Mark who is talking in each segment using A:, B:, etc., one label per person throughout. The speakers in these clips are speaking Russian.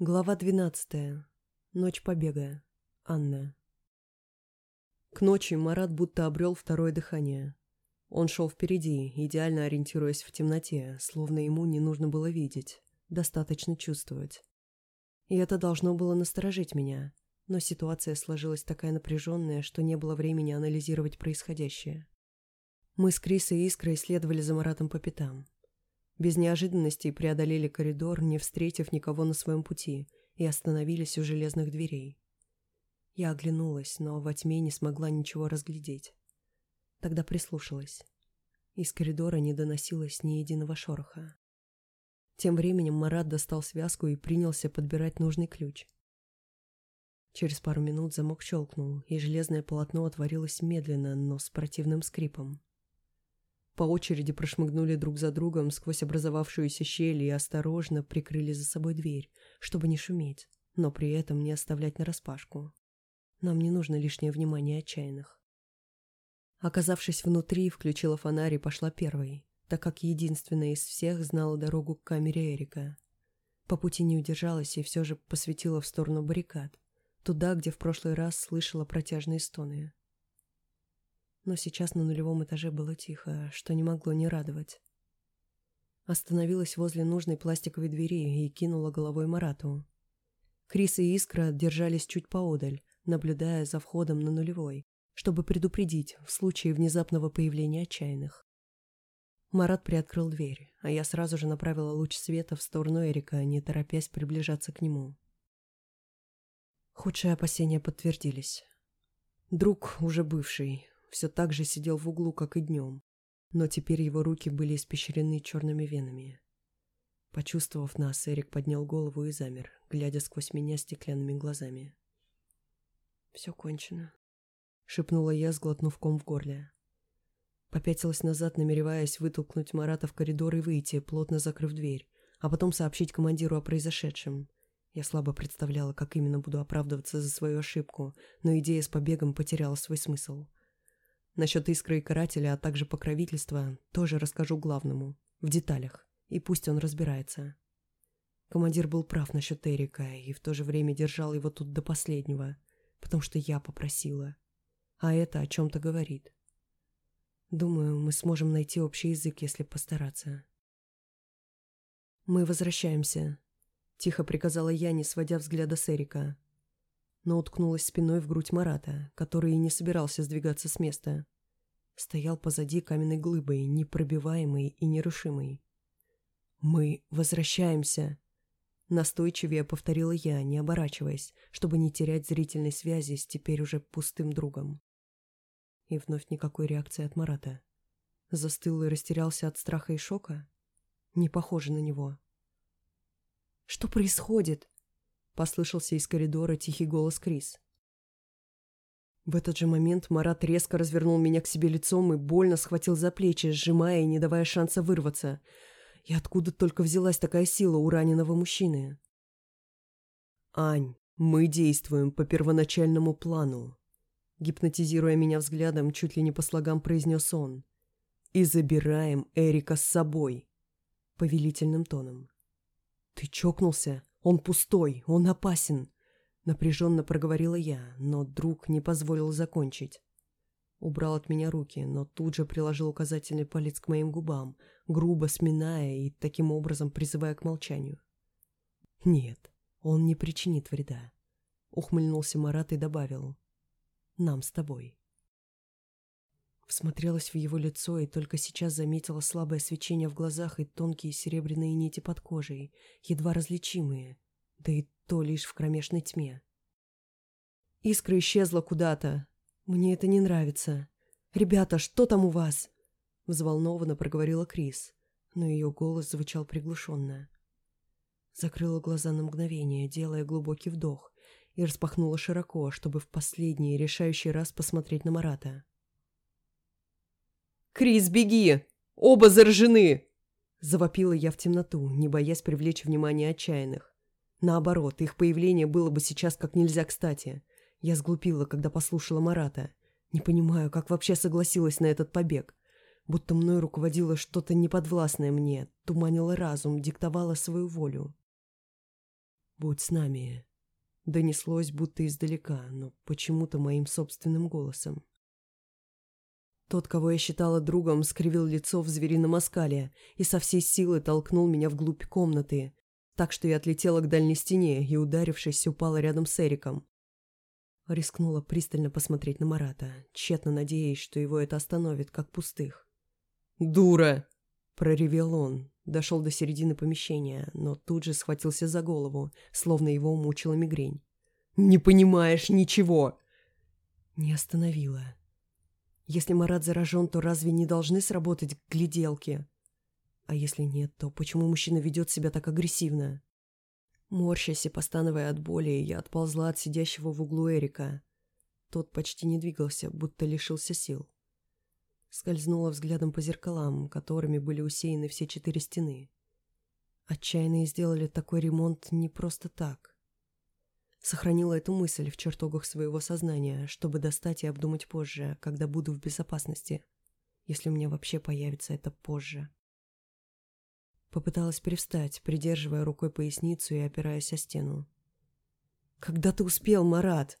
A: Глава двенадцатая. Ночь побега. Анна. К ночи Марат будто обрел второе дыхание. Он шел впереди, идеально ориентируясь в темноте, словно ему не нужно было видеть, достаточно чувствовать. И это должно было насторожить меня, но ситуация сложилась такая напряженная, что не было времени анализировать происходящее. Мы с Крисой и Искрой следовали за Маратом по пятам. Без неожиданностей преодолели коридор, не встретив никого на своем пути, и остановились у железных дверей. Я оглянулась, но во тьме не смогла ничего разглядеть. Тогда прислушалась. Из коридора не доносилось ни единого шороха. Тем временем Марат достал связку и принялся подбирать нужный ключ. Через пару минут замок щелкнул, и железное полотно отворилось медленно, но с противным скрипом. По очереди прошмыгнули друг за другом сквозь образовавшуюся щель и осторожно прикрыли за собой дверь, чтобы не шуметь, но при этом не оставлять нараспашку. Нам не нужно лишнее внимание отчаянных. Оказавшись внутри, включила фонарь и пошла первой, так как единственная из всех знала дорогу к камере Эрика. По пути не удержалась и все же посветила в сторону баррикад, туда, где в прошлый раз слышала протяжные стоны но сейчас на нулевом этаже было тихо, что не могло не радовать. Остановилась возле нужной пластиковой двери и кинула головой Марату. Крис и Искра держались чуть поодаль, наблюдая за входом на нулевой, чтобы предупредить в случае внезапного появления отчаянных. Марат приоткрыл дверь, а я сразу же направила луч света в сторону Эрика, не торопясь приближаться к нему. Худшие опасения подтвердились. Друг, уже бывший, все так же сидел в углу, как и днем, но теперь его руки были испещрены черными венами. Почувствовав нас, Эрик поднял голову и замер, глядя сквозь меня стеклянными глазами. «Все кончено», — шепнула я, сглотнув ком в горле. Попятилась назад, намереваясь вытолкнуть Марата в коридор и выйти, плотно закрыв дверь, а потом сообщить командиру о произошедшем. Я слабо представляла, как именно буду оправдываться за свою ошибку, но идея с побегом потеряла свой смысл. Насчет искры и карателя, а также покровительства тоже расскажу главному, в деталях, и пусть он разбирается. Командир был прав насчет Эрика и в то же время держал его тут до последнего, потому что я попросила. А это о чем-то говорит. Думаю, мы сможем найти общий язык, если постараться. «Мы возвращаемся», — тихо приказала я, не сводя взгляда с Эрика но уткнулась спиной в грудь Марата, который и не собирался сдвигаться с места. Стоял позади каменной глыбой, непробиваемой и нерушимой. «Мы возвращаемся!» Настойчивее повторила я, не оборачиваясь, чтобы не терять зрительной связи с теперь уже пустым другом. И вновь никакой реакции от Марата. Застыл и растерялся от страха и шока? Не похоже на него. «Что происходит?» Послышался из коридора тихий голос Крис. В этот же момент Марат резко развернул меня к себе лицом и больно схватил за плечи, сжимая и не давая шанса вырваться. И откуда только взялась такая сила у раненого мужчины? «Ань, мы действуем по первоначальному плану», гипнотизируя меня взглядом, чуть ли не по слогам произнес он. «И забираем Эрика с собой», повелительным тоном. «Ты чокнулся?» «Он пустой, он опасен», — напряженно проговорила я, но друг не позволил закончить. Убрал от меня руки, но тут же приложил указательный палец к моим губам, грубо сминая и таким образом призывая к молчанию. «Нет, он не причинит вреда», — ухмыльнулся Марат и добавил. «Нам с тобой». Всмотрелась в его лицо и только сейчас заметила слабое свечение в глазах и тонкие серебряные нити под кожей, едва различимые, да и то лишь в кромешной тьме. Искра исчезла куда-то. Мне это не нравится. «Ребята, что там у вас?» Взволнованно проговорила Крис, но ее голос звучал приглушенно. Закрыла глаза на мгновение, делая глубокий вдох, и распахнула широко, чтобы в последний решающий раз посмотреть на Марата.
B: «Крис, беги! Оба заражены!»
A: Завопила я в темноту, не боясь привлечь внимание отчаянных. Наоборот, их появление было бы сейчас как нельзя кстати. Я сглупила, когда послушала Марата. Не понимаю, как вообще согласилась на этот побег. Будто мной руководило что-то неподвластное мне, туманило разум, диктовало свою волю. будь с нами. Донеслось будто издалека, но почему-то моим собственным голосом. Тот, кого я считала другом, скривил лицо в зверином оскале и со всей силы толкнул меня вглубь комнаты, так что я отлетела к дальней стене и, ударившись, упала рядом с Эриком. Рискнула пристально посмотреть на Марата, тщетно надеясь, что его это остановит, как пустых.
B: «Дура!»
A: – проревел он, дошел до середины помещения, но тут же схватился за голову, словно его мучила мигрень.
B: «Не понимаешь ничего!»
A: Не остановила. Если Марат заражен, то разве не должны сработать гляделки? А если нет, то почему мужчина ведет себя так агрессивно? Морщась и постановая от боли, я отползла от сидящего в углу Эрика. Тот почти не двигался, будто лишился сил. Скользнула взглядом по зеркалам, которыми были усеяны все четыре стены. Отчаянные сделали такой ремонт не просто так. Сохранила эту мысль в чертогах своего сознания, чтобы достать и обдумать позже, когда буду в безопасности, если у меня вообще появится это позже. Попыталась привстать, придерживая рукой поясницу и опираясь о стену. «Когда ты успел, Марат?»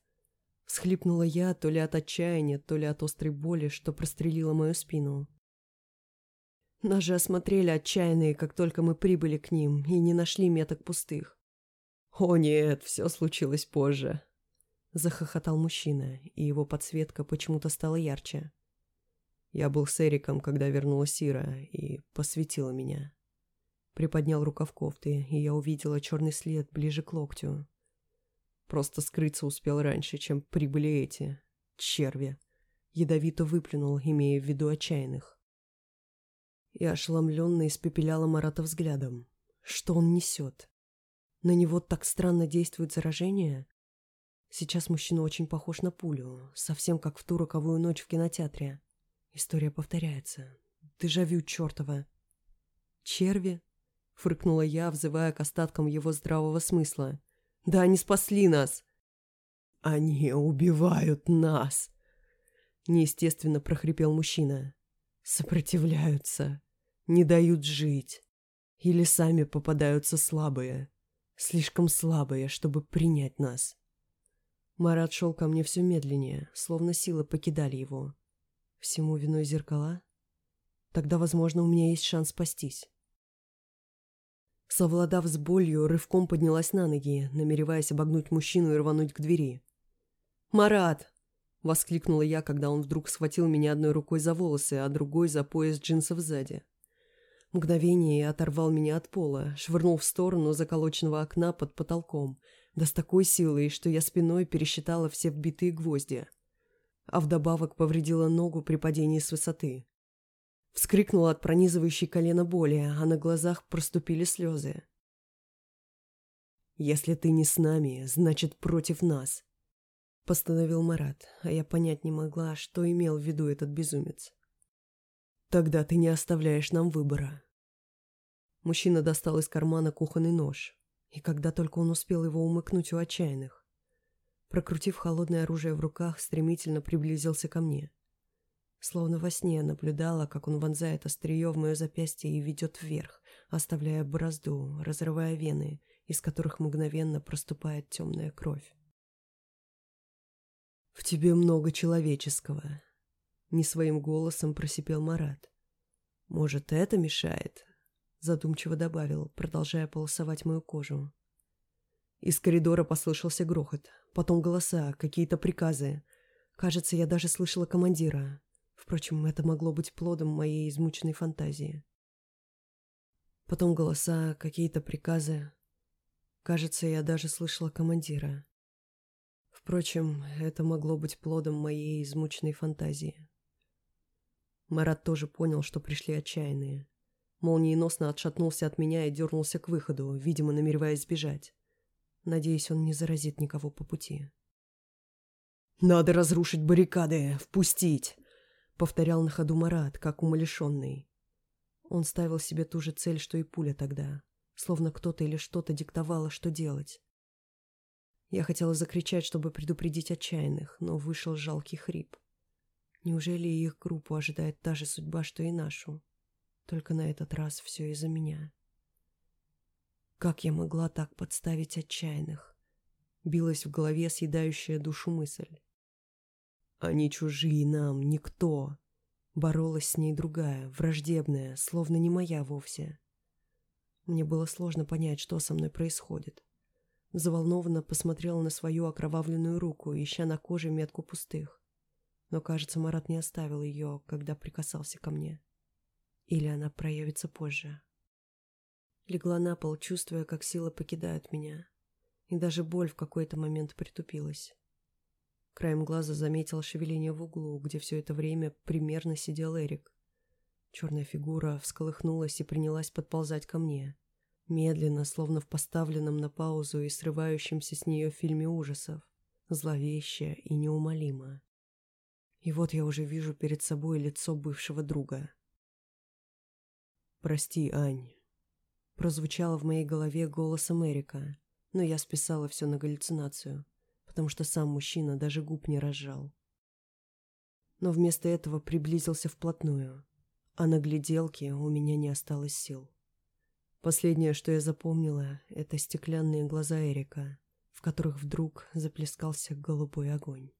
A: Всхлипнула я то ли от отчаяния, то ли от острой боли, что прострелила мою спину. Нас же осмотрели отчаянные, как только мы прибыли к ним, и не нашли меток пустых.
B: «О нет, все случилось позже», —
A: захохотал мужчина, и его подсветка почему-то стала ярче.
B: Я был с Эриком, когда вернулась Сира, и посветила меня.
A: Приподнял рукав кофты, и я увидела черный след ближе к локтю.
B: Просто скрыться успел раньше, чем прибыли эти. Черви.
A: Ядовито выплюнул, имея в виду отчаянных. Я ошеломленно испепеляла Марата взглядом. Что он несет? На него так странно действует заражение. Сейчас мужчина очень похож на пулю, совсем как в ту роковую ночь в кинотеатре. История повторяется. Дежавю чертова. «Черви?» — фыркнула я, взывая к остаткам его здравого смысла. «Да они спасли нас!»
B: «Они убивают нас!»
A: Неестественно прохрипел мужчина.
B: «Сопротивляются, не дают жить. Или сами попадаются слабые слишком слабые, чтобы принять нас.
A: Марат шел ко мне все медленнее, словно силы покидали его. Всему виной зеркала? Тогда, возможно, у меня есть шанс спастись. Совладав с болью, рывком поднялась на ноги, намереваясь обогнуть мужчину и рвануть к двери. «Марат!» — воскликнула я, когда он вдруг схватил меня одной рукой за волосы, а другой за пояс джинсов сзади. Мгновение оторвал меня от пола, швырнул в сторону заколоченного окна под потолком, да с такой силой, что я спиной пересчитала все вбитые гвозди. А вдобавок повредила ногу при падении с высоты. Вскрикнула от пронизывающей колена боли, а на глазах проступили слезы. «Если ты не с нами, значит, против нас», — постановил Марат, а я понять не могла, что имел в виду этот безумец. Тогда ты не оставляешь нам выбора. Мужчина достал из кармана кухонный нож, и когда только он успел его умыкнуть у отчаянных, прокрутив холодное оружие в руках, стремительно приблизился ко мне. Словно во сне наблюдала, как он вонзает острие в мое запястье и ведет вверх, оставляя борозду, разрывая вены, из которых мгновенно проступает темная кровь. «В тебе много человеческого», не своим голосом просипел Марат. «Может, это мешает?» Задумчиво добавил, продолжая полосовать мою кожу. Из коридора послышался грохот, потом голоса, какие-то приказы. Кажется, я даже слышала командира. Впрочем, это могло быть плодом моей измученной фантазии. Потом голоса, какие-то приказы. Кажется, я даже слышала командира. Впрочем, это могло быть плодом моей измученной фантазии. Марат тоже понял, что пришли отчаянные. Молниеносно отшатнулся от меня и дернулся к выходу, видимо, намереваясь сбежать. Надеюсь, он не заразит никого по пути. «Надо разрушить баррикады! Впустить!» — повторял на ходу Марат, как умалишенный. Он ставил себе ту же цель, что и пуля тогда, словно кто-то или что-то диктовало, что делать. Я хотела закричать, чтобы предупредить отчаянных, но вышел жалкий хрип. Неужели их группу ожидает та же судьба, что и нашу? Только на этот раз все из-за меня. Как я могла так подставить отчаянных? Билась в голове съедающая душу мысль. Они чужие нам, никто. Боролась с ней другая, враждебная, словно не моя вовсе. Мне было сложно понять, что со мной происходит. Заволнованно посмотрела на свою окровавленную руку, ища на коже метку пустых. Но, кажется, Марат не оставил ее, когда прикасался ко мне. Или она проявится позже. Легла на пол, чувствуя, как силы покидают меня. И даже боль в какой-то момент притупилась. Краем глаза заметил шевеление в углу, где все это время примерно сидел Эрик. Черная фигура всколыхнулась и принялась подползать ко мне. Медленно, словно в поставленном на паузу и срывающемся с нее фильме ужасов. Зловеще и неумолимо. И вот я уже вижу перед собой лицо бывшего друга.
B: «Прости, Ань», — прозвучало в моей голове голосом Эрика, но я списала все на галлюцинацию, потому что сам мужчина даже губ не разжал. Но вместо этого приблизился вплотную, а на гляделке у меня не осталось сил. Последнее, что я запомнила, это стеклянные глаза Эрика, в которых вдруг заплескался голубой огонь.